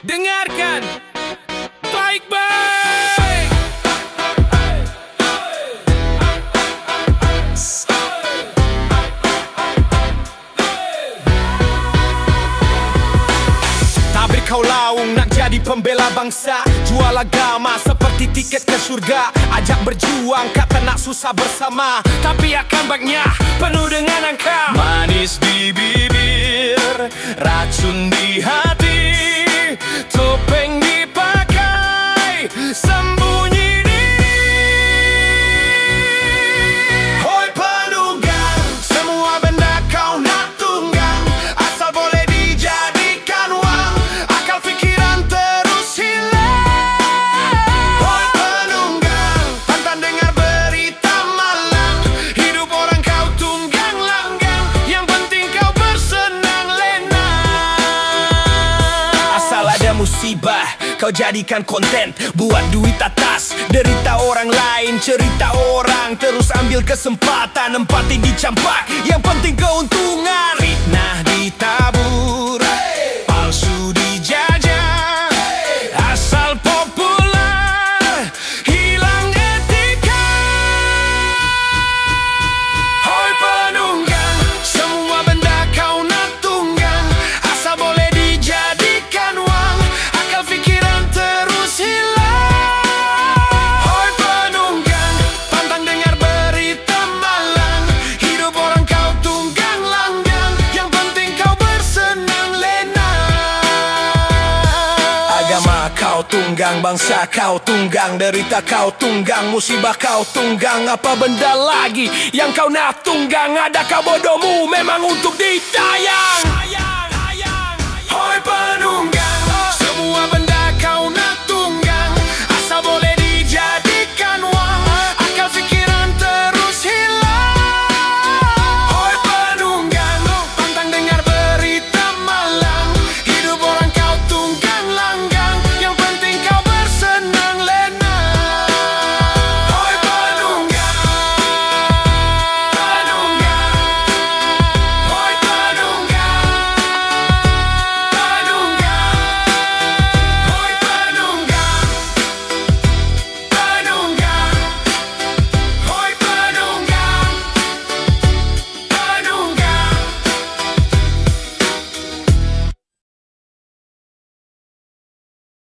Dengarkan. Baik-baik Tabir kau laung nak jadi pembela bangsa. Jual agama seperti tiket ke syurga. Ajak berjuang kata nak susah bersama. Tapi akan banyak penuh dengan angka musibah. Kau jadikan konten Buat duit atas. Derita orang lain Cerita orang. Terus ambil kesempatan Empati dicampak. Yang penting keuntungan. Fitnah ditabur tunggang, bangsa kau tunggang Derita kau tunggang, musibah kau tunggang. Apa benda lagi yang kau nak tunggang? Adakah bodohmu? Memang untuk ditayang